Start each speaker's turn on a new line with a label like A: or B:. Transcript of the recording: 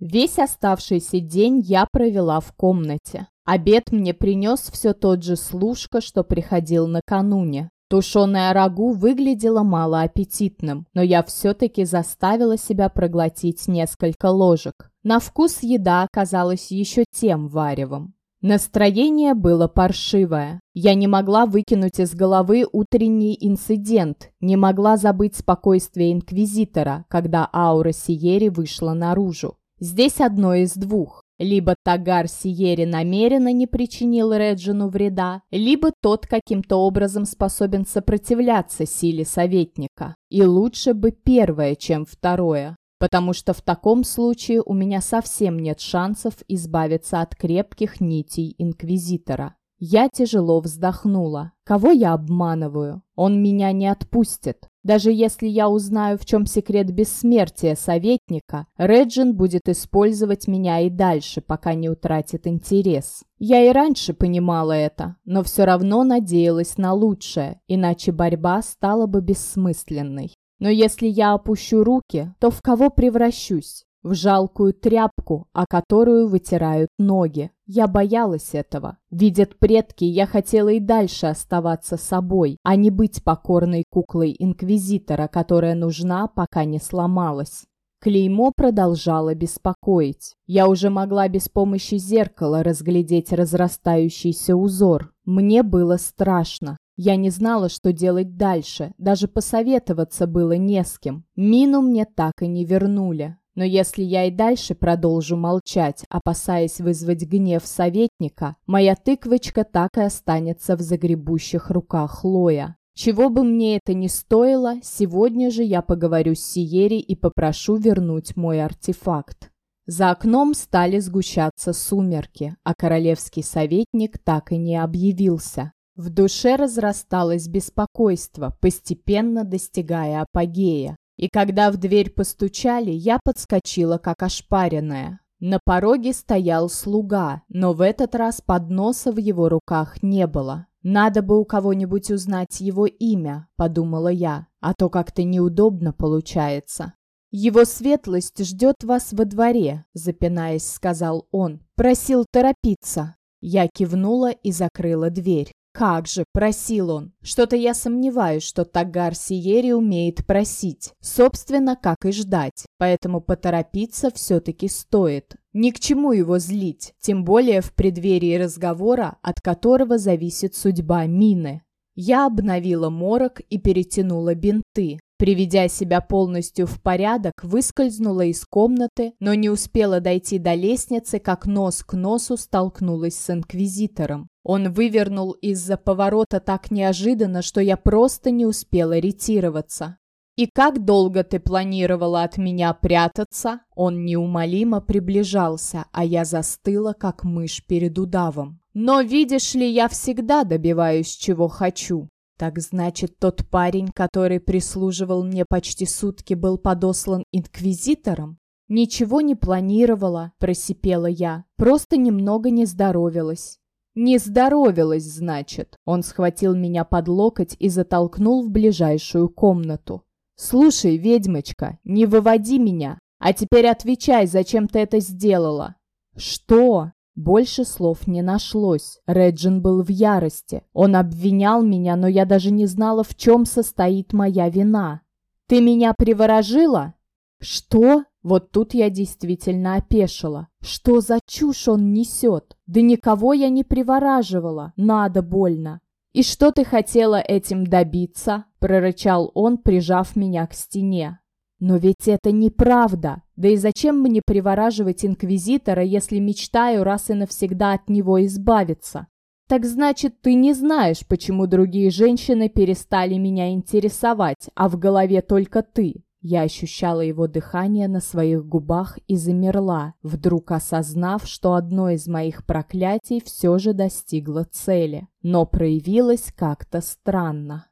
A: Весь оставшийся день я провела в комнате. Обед мне принес все тот же служка, что приходил накануне. Тушеное рагу выглядело малоаппетитным, но я все-таки заставила себя проглотить несколько ложек. На вкус еда оказалась еще тем варевом. Настроение было паршивое. Я не могла выкинуть из головы утренний инцидент, не могла забыть спокойствие Инквизитора, когда аура Сиери вышла наружу. Здесь одно из двух. Либо Тагар Сиери намеренно не причинил Реджину вреда, либо тот каким-то образом способен сопротивляться силе советника. И лучше бы первое, чем второе потому что в таком случае у меня совсем нет шансов избавиться от крепких нитей Инквизитора. Я тяжело вздохнула. Кого я обманываю? Он меня не отпустит. Даже если я узнаю, в чем секрет бессмертия советника, Реджин будет использовать меня и дальше, пока не утратит интерес. Я и раньше понимала это, но все равно надеялась на лучшее, иначе борьба стала бы бессмысленной. Но если я опущу руки, то в кого превращусь? В жалкую тряпку, о которую вытирают ноги. Я боялась этого. Видят предки, я хотела и дальше оставаться собой, а не быть покорной куклой Инквизитора, которая нужна, пока не сломалась. Клеймо продолжало беспокоить. Я уже могла без помощи зеркала разглядеть разрастающийся узор. Мне было страшно. Я не знала, что делать дальше, даже посоветоваться было не с кем. Мину мне так и не вернули. Но если я и дальше продолжу молчать, опасаясь вызвать гнев советника, моя тыквочка так и останется в загребущих руках Лоя. Чего бы мне это ни стоило, сегодня же я поговорю с Сиери и попрошу вернуть мой артефакт. За окном стали сгущаться сумерки, а королевский советник так и не объявился. В душе разрасталось беспокойство, постепенно достигая апогея. И когда в дверь постучали, я подскочила, как ошпаренная. На пороге стоял слуга, но в этот раз подноса в его руках не было. «Надо бы у кого-нибудь узнать его имя», — подумала я, «а то как-то неудобно получается». «Его светлость ждет вас во дворе», — запинаясь, сказал он. «Просил торопиться». Я кивнула и закрыла дверь. «Как же!» – просил он. «Что-то я сомневаюсь, что Тагар Сиери умеет просить. Собственно, как и ждать. Поэтому поторопиться все-таки стоит. Ни к чему его злить, тем более в преддверии разговора, от которого зависит судьба Мины. Я обновила морок и перетянула бинты. Приведя себя полностью в порядок, выскользнула из комнаты, но не успела дойти до лестницы, как нос к носу столкнулась с инквизитором. Он вывернул из-за поворота так неожиданно, что я просто не успела ретироваться. «И как долго ты планировала от меня прятаться?» Он неумолимо приближался, а я застыла, как мышь перед удавом. «Но видишь ли, я всегда добиваюсь, чего хочу. Так значит, тот парень, который прислуживал мне почти сутки, был подослан инквизитором? Ничего не планировала, просипела я, просто немного не здоровилась. Не здоровилась, значит. Он схватил меня под локоть и затолкнул в ближайшую комнату. Слушай, ведьмочка, не выводи меня. А теперь отвечай, зачем ты это сделала? Что? Больше слов не нашлось. Реджин был в ярости. Он обвинял меня, но я даже не знала, в чем состоит моя вина. «Ты меня приворожила?» «Что?» Вот тут я действительно опешила. Что за чушь он несет? Да никого я не привораживала. Надо больно. «И что ты хотела этим добиться?» – прорычал он, прижав меня к стене. Но ведь это неправда. Да и зачем мне привораживать инквизитора, если мечтаю раз и навсегда от него избавиться? Так значит, ты не знаешь, почему другие женщины перестали меня интересовать, а в голове только ты. Я ощущала его дыхание на своих губах и замерла, вдруг осознав, что одно из моих проклятий все же достигло цели, но проявилось как-то странно.